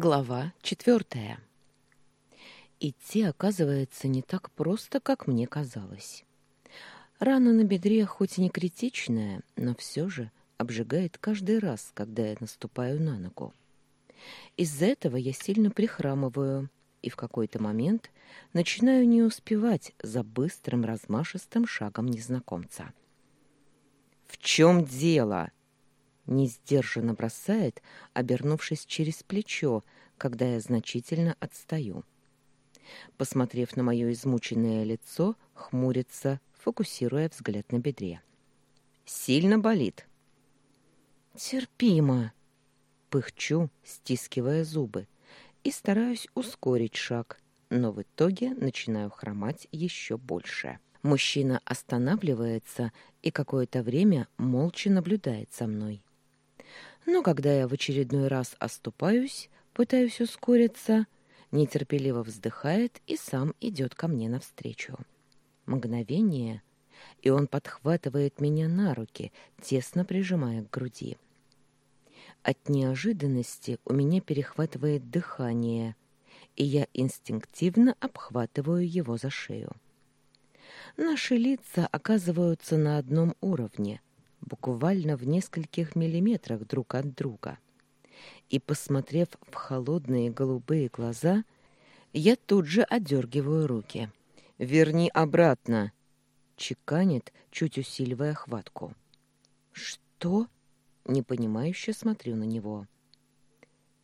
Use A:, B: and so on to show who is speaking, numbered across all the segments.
A: Глава четвертая. Идти, оказывается, не так просто, как мне казалось. Рана на бедре хоть и не критичная, но все же обжигает каждый раз, когда я наступаю на ногу. Из-за этого я сильно прихрамываю и в какой-то момент начинаю не успевать за быстрым размашистым шагом незнакомца. «В чем дело?» Несдержанно бросает, обернувшись через плечо, когда я значительно отстаю. Посмотрев на мое измученное лицо, хмурится, фокусируя взгляд на бедре. «Сильно болит?» «Терпимо!» Пыхчу, стискивая зубы, и стараюсь ускорить шаг, но в итоге начинаю хромать еще больше. Мужчина останавливается и какое-то время молча наблюдает за мной. Но когда я в очередной раз оступаюсь, пытаюсь ускориться, нетерпеливо вздыхает и сам идет ко мне навстречу. Мгновение, и он подхватывает меня на руки, тесно прижимая к груди. От неожиданности у меня перехватывает дыхание, и я инстинктивно обхватываю его за шею. Наши лица оказываются на одном уровне, буквально в нескольких миллиметрах друг от друга. И, посмотрев в холодные голубые глаза, я тут же отдергиваю руки. «Верни обратно!» — чеканит, чуть усиливая хватку. «Что?» — непонимающе смотрю на него.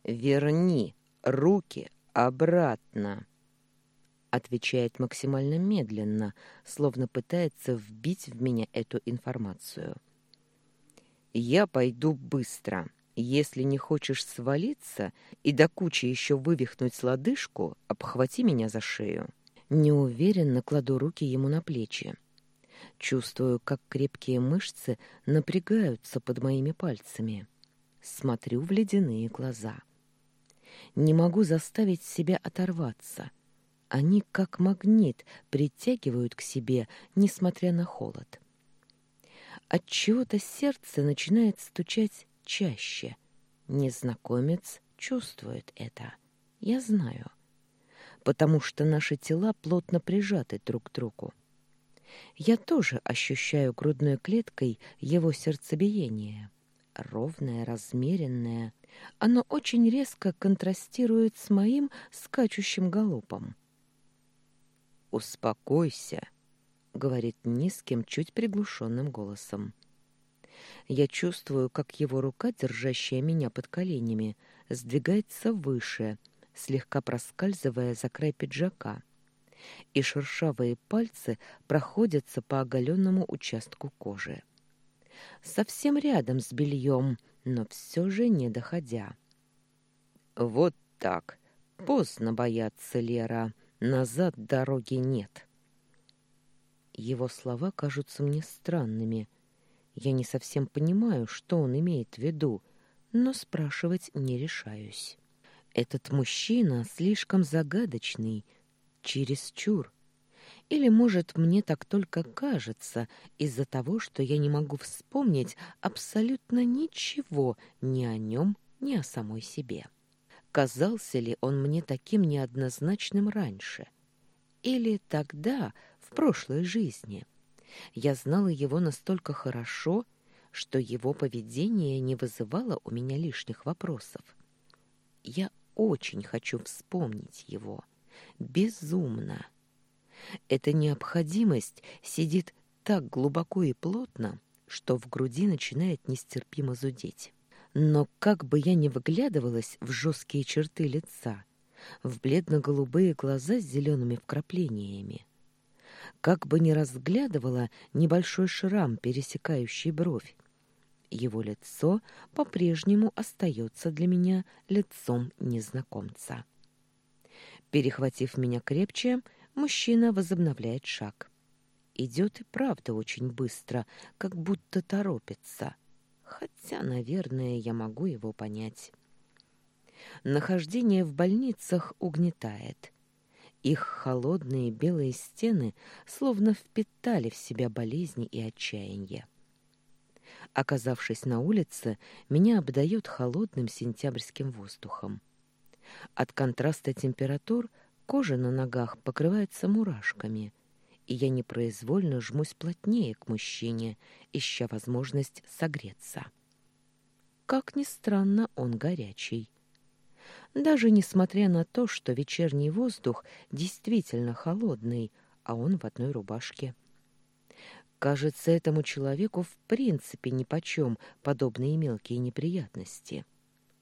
A: «Верни руки обратно!» отвечает максимально медленно, словно пытается вбить в меня эту информацию. Я пойду быстро. Если не хочешь свалиться и до кучи еще вывихнуть лодыжку, обхвати меня за шею. Неуверенно кладу руки ему на плечи. Чувствую, как крепкие мышцы напрягаются под моими пальцами. Смотрю в ледяные глаза. Не могу заставить себя оторваться. Они, как магнит, притягивают к себе, несмотря на холод. От чего-то сердце начинает стучать чаще. Незнакомец чувствует это. Я знаю. Потому что наши тела плотно прижаты друг к другу. Я тоже ощущаю грудной клеткой его сердцебиение. Ровное, размеренное. Оно очень резко контрастирует с моим скачущим галопом. «Успокойся», говорит низким, чуть приглушенным голосом. Я чувствую, как его рука, держащая меня под коленями, сдвигается выше, слегка проскальзывая за край пиджака, и шершавые пальцы проходятся по оголенному участку кожи. Совсем рядом с бельем, но все же не доходя. «Вот так. Поздно бояться, Лера. Назад дороги нет». Его слова кажутся мне странными. Я не совсем понимаю, что он имеет в виду, но спрашивать не решаюсь. Этот мужчина слишком загадочный, чересчур. Или, может, мне так только кажется из-за того, что я не могу вспомнить абсолютно ничего ни о нем, ни о самой себе. Казался ли он мне таким неоднозначным раньше? Или тогда, в прошлой жизни. Я знала его настолько хорошо, что его поведение не вызывало у меня лишних вопросов. Я очень хочу вспомнить его. Безумно. Эта необходимость сидит так глубоко и плотно, что в груди начинает нестерпимо зудеть. Но как бы я ни выглядывалась в жесткие черты лица, в бледно-голубые глаза с зелеными вкраплениями, как бы ни разглядывала небольшой шрам, пересекающий бровь. Его лицо по-прежнему остается для меня лицом незнакомца. Перехватив меня крепче, мужчина возобновляет шаг. Идет и правда очень быстро, как будто торопится. Хотя, наверное, я могу его понять. Нахождение в больницах угнетает. Их холодные белые стены словно впитали в себя болезни и отчаяние. Оказавшись на улице, меня обдает холодным сентябрьским воздухом. От контраста температур кожа на ногах покрывается мурашками, и я непроизвольно жмусь плотнее к мужчине, ища возможность согреться. Как ни странно, он горячий. Даже несмотря на то, что вечерний воздух действительно холодный, а он в одной рубашке. Кажется, этому человеку в принципе нипочем подобные мелкие неприятности.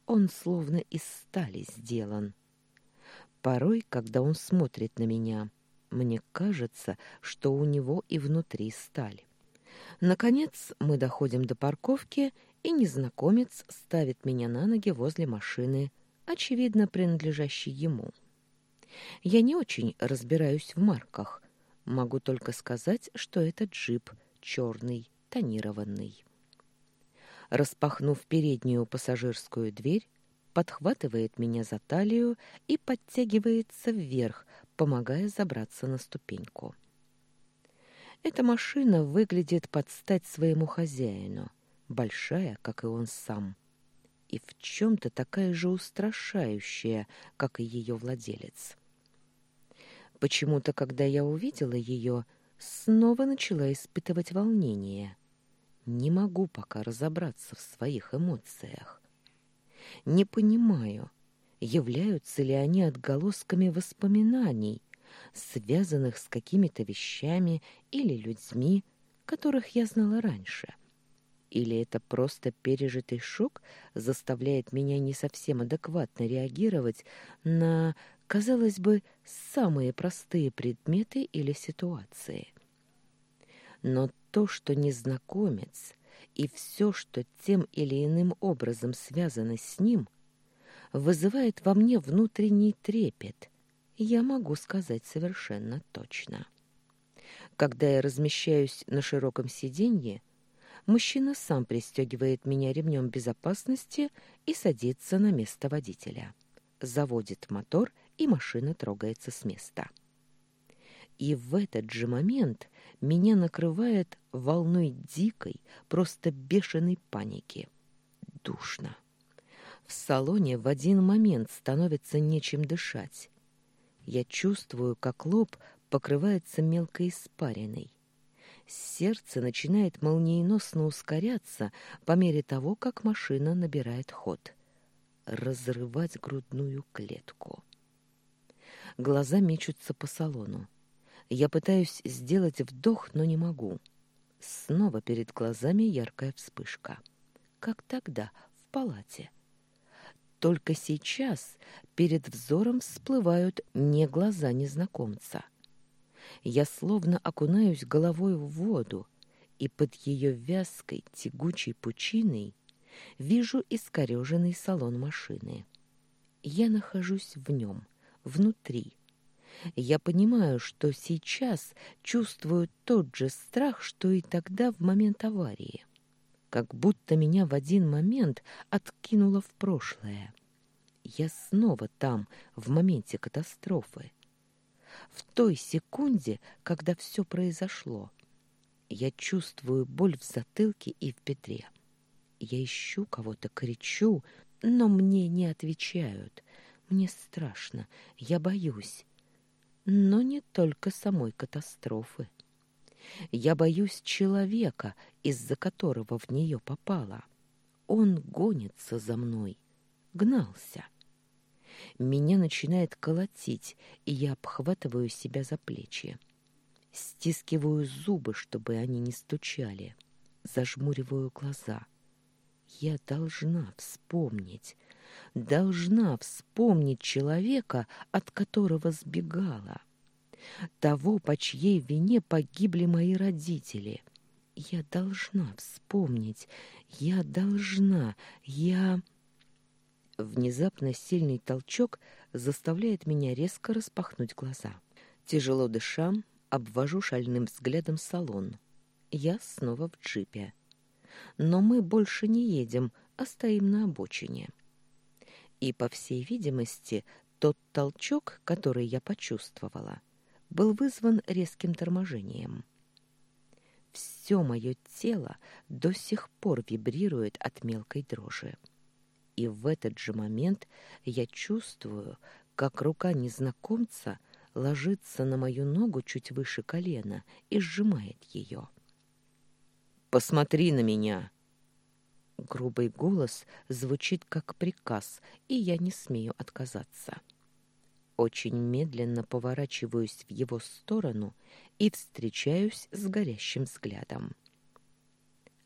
A: Он словно из стали сделан. Порой, когда он смотрит на меня, мне кажется, что у него и внутри сталь. Наконец мы доходим до парковки, и незнакомец ставит меня на ноги возле машины, очевидно, принадлежащей ему. Я не очень разбираюсь в марках. Могу только сказать, что это джип черный, тонированный распахнув переднюю пассажирскую дверь, подхватывает меня за талию и подтягивается вверх, помогая забраться на ступеньку. Эта машина выглядит под стать своему хозяину, большая, как и он сам, и в чем-то такая же устрашающая, как и ее владелец. Почему-то, когда я увидела ее, снова начала испытывать волнение — не могу пока разобраться в своих эмоциях. Не понимаю, являются ли они отголосками воспоминаний, связанных с какими-то вещами или людьми, которых я знала раньше. Или это просто пережитый шок заставляет меня не совсем адекватно реагировать на, казалось бы, самые простые предметы или ситуации. Но то, что незнакомец и все, что тем или иным образом связано с ним, вызывает во мне внутренний трепет, я могу сказать совершенно точно. Когда я размещаюсь на широком сиденье, мужчина сам пристегивает меня ремнем безопасности и садится на место водителя. Заводит мотор, и машина трогается с места. И в этот же момент меня накрывает волной дикой, просто бешеной паники. Душно. В салоне в один момент становится нечем дышать. Я чувствую, как лоб покрывается мелкой испариной. Сердце начинает молниеносно ускоряться по мере того, как машина набирает ход. Разрывать грудную клетку. Глаза мечутся по салону. Я пытаюсь сделать вдох, но не могу. Снова перед глазами яркая вспышка. Как тогда, в палате. Только сейчас перед взором всплывают не глаза незнакомца. Я словно окунаюсь головой в воду, и под ее вязкой, тягучей пучиной вижу искореженный салон машины. Я нахожусь в нем, внутри, я понимаю, что сейчас чувствую тот же страх, что и тогда в момент аварии. Как будто меня в один момент откинуло в прошлое. Я снова там, в моменте катастрофы. В той секунде, когда все произошло. Я чувствую боль в затылке и в бедре. Я ищу кого-то, кричу, но мне не отвечают. Мне страшно, я боюсь но не только самой катастрофы. Я боюсь человека, из-за которого в нее попала. Он гонится за мной, гнался. Меня начинает колотить, и я обхватываю себя за плечи. Стискиваю зубы, чтобы они не стучали. Зажмуриваю глаза. Я должна вспомнить, должна вспомнить человека, от которого сбегала. Того, по чьей вине погибли мои родители. Я должна вспомнить. Я должна. Я... Внезапно сильный толчок заставляет меня резко распахнуть глаза. Тяжело дыша, обвожу шальным взглядом салон. Я снова в джипе. Но мы больше не едем, а стоим на обочине. И, по всей видимости, тот толчок, который я почувствовала, был вызван резким торможением. Все мое тело до сих пор вибрирует от мелкой дрожи. И в этот же момент я чувствую, как рука незнакомца ложится на мою ногу чуть выше колена и сжимает ее. «Посмотри на меня!» Грубый голос звучит как приказ, и я не смею отказаться. Очень медленно поворачиваюсь в его сторону и встречаюсь с горящим взглядом.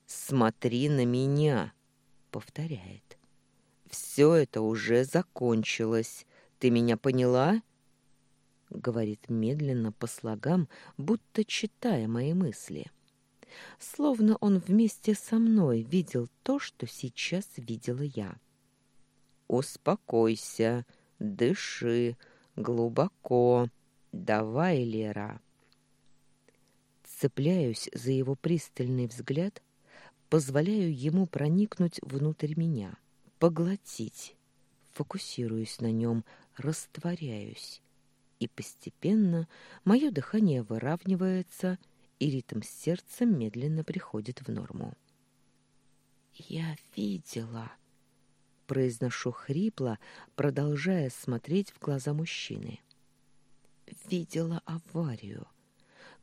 A: «Смотри на меня!» — повторяет. «Все это уже закончилось. Ты меня поняла?» Говорит медленно по слогам, будто читая мои мысли. Словно он вместе со мной видел то, что сейчас видела я. «Успокойся, дыши глубоко. Давай, Лера!» Цепляюсь за его пристальный взгляд, позволяю ему проникнуть внутрь меня, поглотить, фокусируюсь на нем, растворяюсь, и постепенно мое дыхание выравнивается, и ритм сердца медленно приходит в норму. «Я видела», — произношу хрипло, продолжая смотреть в глаза мужчины. «Видела аварию,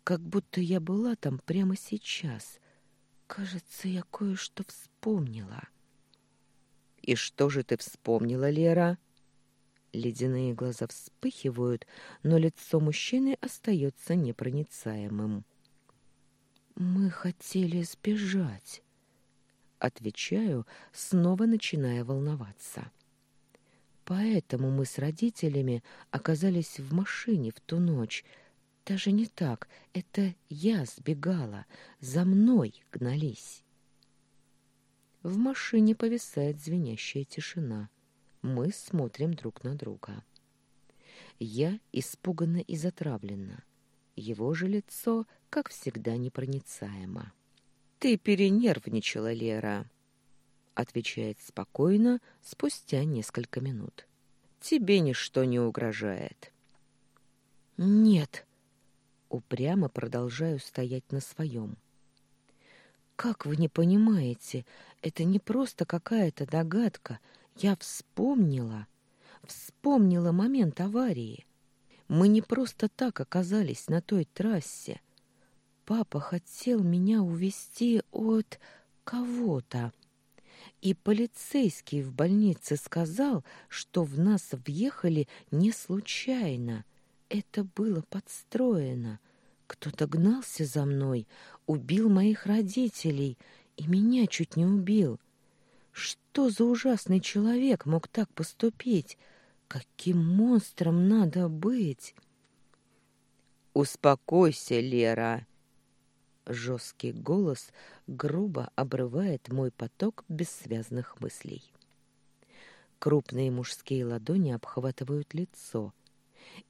A: как будто я была там прямо сейчас, Кажется, я кое-что вспомнила. И что же ты вспомнила, Лера? Ледяные глаза вспыхивают, но лицо мужчины остается непроницаемым. Мы хотели сбежать. Отвечаю, снова начиная волноваться. Поэтому мы с родителями оказались в машине в ту ночь, даже не так. Это я сбегала. За мной гнались. В машине повисает звенящая тишина. Мы смотрим друг на друга. Я испуганно и затравлена. Его же лицо, как всегда, непроницаемо. «Ты перенервничала, Лера», — отвечает спокойно спустя несколько минут. «Тебе ничто не угрожает». «Нет», упрямо продолжаю стоять на своем. Как вы не понимаете, это не просто какая-то догадка. Я вспомнила, вспомнила момент аварии. Мы не просто так оказались на той трассе. Папа хотел меня увести от кого-то. И полицейский в больнице сказал, что в нас въехали не случайно. Это было подстроено. Кто-то гнался за мной, убил моих родителей и меня чуть не убил. Что за ужасный человек мог так поступить? Каким монстром надо быть? Успокойся, Лера. Жесткий голос грубо обрывает мой поток бессвязных мыслей. Крупные мужские ладони обхватывают лицо,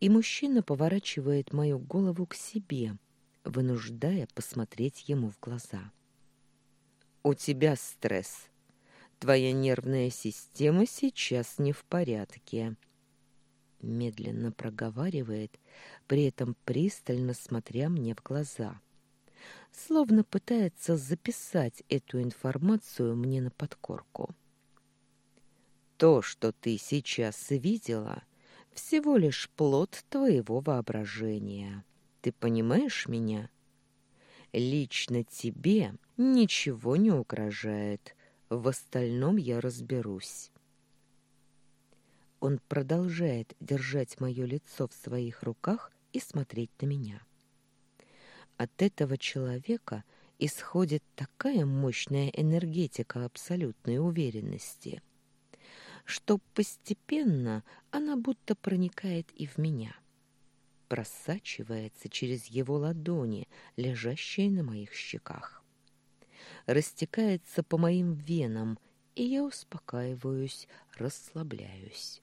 A: и мужчина поворачивает мою голову к себе, вынуждая посмотреть ему в глаза. «У тебя стресс. Твоя нервная система сейчас не в порядке», — медленно проговаривает, при этом пристально смотря мне в глаза, словно пытается записать эту информацию мне на подкорку. «То, что ты сейчас видела, — всего лишь плод твоего воображения. Ты понимаешь меня? Лично тебе ничего не угрожает. В остальном я разберусь. Он продолжает держать мое лицо в своих руках и смотреть на меня. От этого человека исходит такая мощная энергетика абсолютной уверенности — что постепенно она будто проникает и в меня, просачивается через его ладони, лежащие на моих щеках, растекается по моим венам, и я успокаиваюсь, расслабляюсь.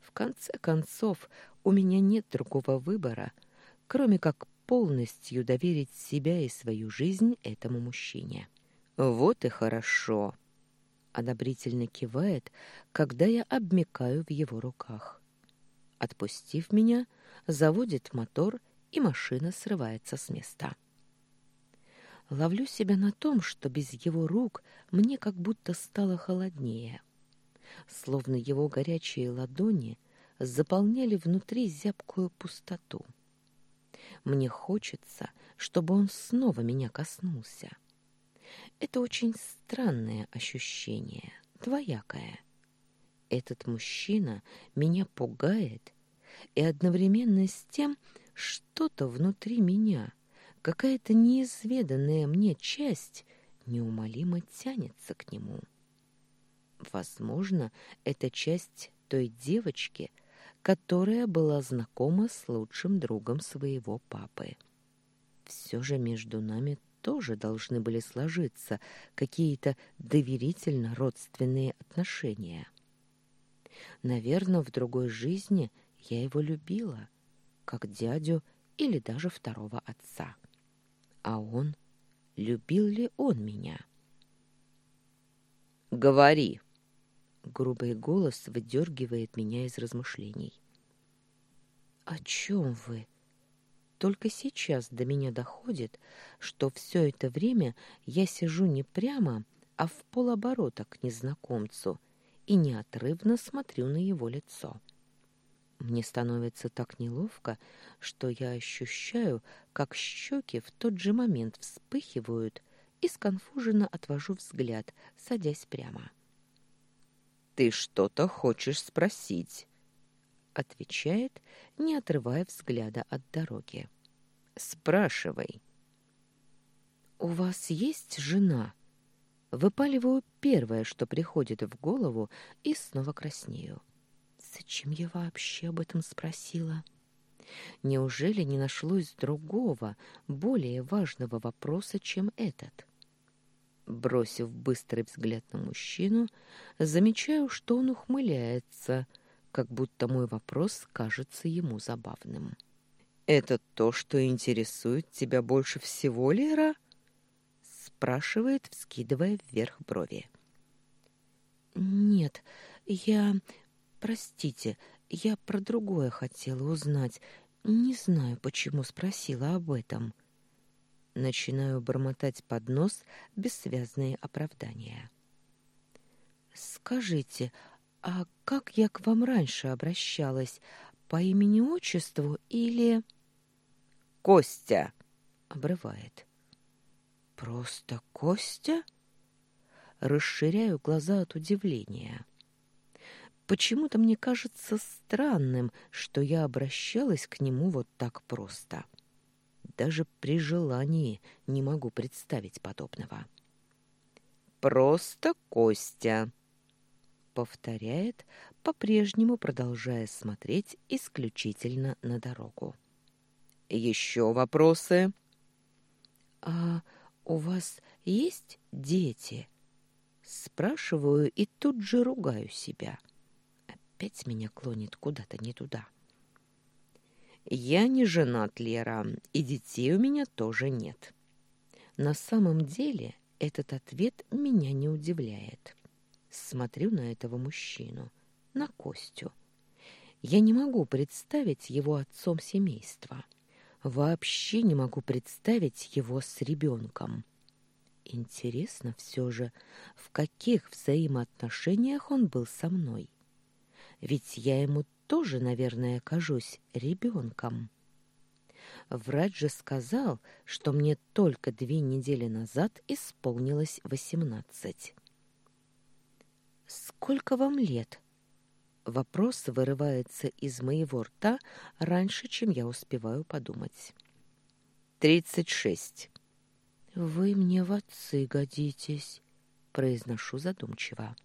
A: В конце концов, у меня нет другого выбора, кроме как полностью доверить себя и свою жизнь этому мужчине. Вот и хорошо одобрительно кивает, когда я обмикаю в его руках. Отпустив меня, заводит мотор, и машина срывается с места. Ловлю себя на том, что без его рук мне как будто стало холоднее. словно его горячие ладони заполняли внутри зябкую пустоту. Мне хочется, чтобы он снова меня коснулся. Это очень странное ощущение, двоякое. Этот мужчина меня пугает, и одновременно с тем что-то внутри меня, какая-то неизведанная мне часть, неумолимо тянется к нему. Возможно, это часть той девочки, которая была знакома с лучшим другом своего папы. Все же между нами тоже должны были сложиться какие-то доверительно родственные отношения. Наверное, в другой жизни я его любила, как дядю или даже второго отца. А он, любил ли он меня? «Говори!» Грубый голос выдергивает меня из размышлений. «О чем вы?» Только сейчас до меня доходит, что все это время я сижу не прямо, а в полоборота к незнакомцу и неотрывно смотрю на его лицо. Мне становится так неловко, что я ощущаю, как щеки в тот же момент вспыхивают и сконфуженно отвожу взгляд, садясь прямо. «Ты что-то хочешь спросить?» Отвечает, не отрывая взгляда от дороги. Спрашивай. У вас есть жена? Выпаливаю первое, что приходит в голову, и снова краснею. Зачем я вообще об этом спросила? Неужели не нашлось другого, более важного вопроса, чем этот? Бросив быстрый взгляд на мужчину, замечаю, что он ухмыляется, как будто мой вопрос кажется ему забавным. «Это то, что интересует тебя больше всего, Лера?» спрашивает, вскидывая вверх брови. «Нет, я... Простите, я про другое хотела узнать. Не знаю, почему спросила об этом». Начинаю бормотать под нос бессвязные оправдания. «Скажите, а как я к вам раньше обращалась? По имени-отчеству или...» «Костя!» — обрывает. «Просто Костя?» Расширяю глаза от удивления. Почему-то мне кажется странным, что я обращалась к нему вот так просто. Даже при желании не могу представить подобного. «Просто Костя!» Повторяет, по-прежнему продолжая смотреть исключительно на дорогу. Еще вопросы? А у вас есть дети? Спрашиваю и тут же ругаю себя. Опять меня клонит куда-то не туда. Я не женат, Лера, и детей у меня тоже нет. На самом деле этот ответ меня не удивляет. Смотрю на этого мужчину, на Костю. Я не могу представить его отцом семейства. Вообще не могу представить его с ребенком. Интересно все же, в каких взаимоотношениях он был со мной. Ведь я ему тоже, наверное, кажусь ребенком. Врач же сказал, что мне только две недели назад исполнилось восемнадцать. «Сколько вам лет?» Вопрос вырывается из моего рта раньше, чем я успеваю подумать. «Тридцать шесть». «Вы мне в отцы годитесь», — произношу задумчиво.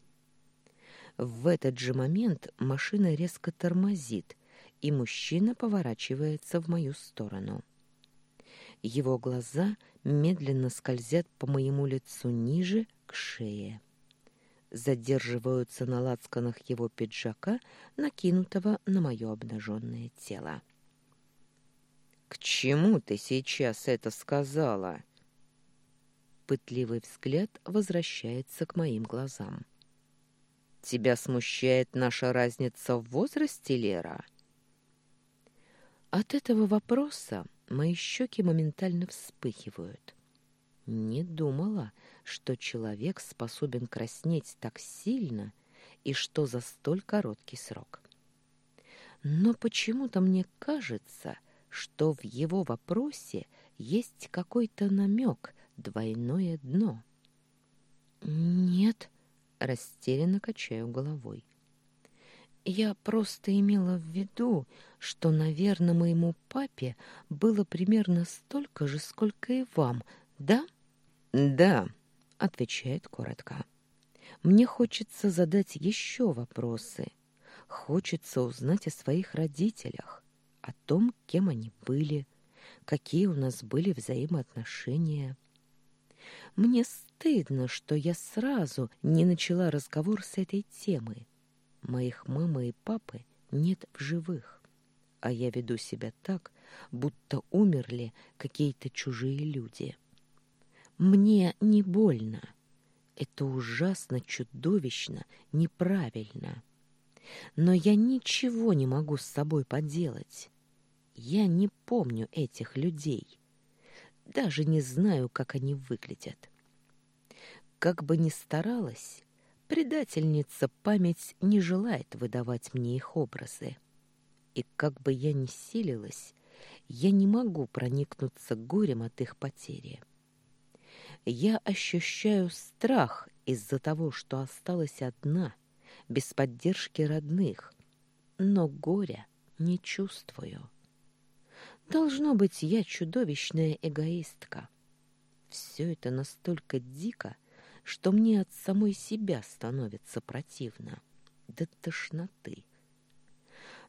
A: В этот же момент машина резко тормозит, и мужчина поворачивается в мою сторону. Его глаза медленно скользят по моему лицу ниже к шее задерживаются на лацканах его пиджака, накинутого на мое обнаженное тело. «К чему ты сейчас это сказала?» Пытливый взгляд возвращается к моим глазам. «Тебя смущает наша разница в возрасте, Лера?» От этого вопроса мои щеки моментально вспыхивают. Не думала, что человек способен краснеть так сильно и что за столь короткий срок. Но почему-то мне кажется, что в его вопросе есть какой-то намек, двойное дно. «Нет», — растерянно качаю головой. «Я просто имела в виду, что, наверное, моему папе было примерно столько же, сколько и вам, да?» «Да», — отвечает коротко. «Мне хочется задать еще вопросы. Хочется узнать о своих родителях, о том, кем они были, какие у нас были взаимоотношения». Мне стыдно, что я сразу не начала разговор с этой темы. Моих мамы и папы нет в живых, а я веду себя так, будто умерли какие-то чужие люди. Мне не больно. Это ужасно чудовищно, неправильно. Но я ничего не могу с собой поделать. Я не помню этих людей. Даже не знаю, как они выглядят. Как бы ни старалась, предательница память не желает выдавать мне их образы. И как бы я ни силилась, я не могу проникнуться горем от их потери. Я ощущаю страх из-за того, что осталась одна, без поддержки родных, но горя не чувствую. Должно быть, я чудовищная эгоистка. Все это настолько дико, что мне от самой себя становится противно, до тошноты.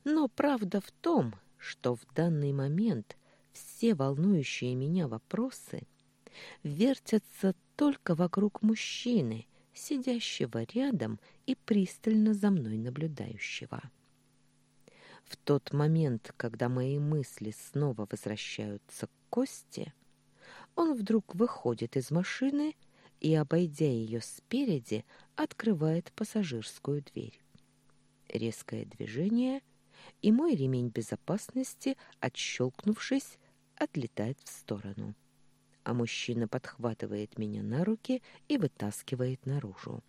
A: Но правда в том, что в данный момент все волнующие меня вопросы вертятся только вокруг мужчины, сидящего рядом и пристально за мной наблюдающего. В тот момент, когда мои мысли снова возвращаются к Косте, он вдруг выходит из машины и, обойдя ее спереди, открывает пассажирскую дверь. Резкое движение, и мой ремень безопасности, отщелкнувшись, отлетает в сторону. А мужчина подхватывает меня на руки и вытаскивает наружу.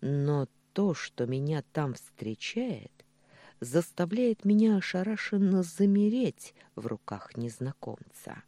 A: Но то, что меня там встречает, заставляет меня ошарашенно замереть в руках незнакомца.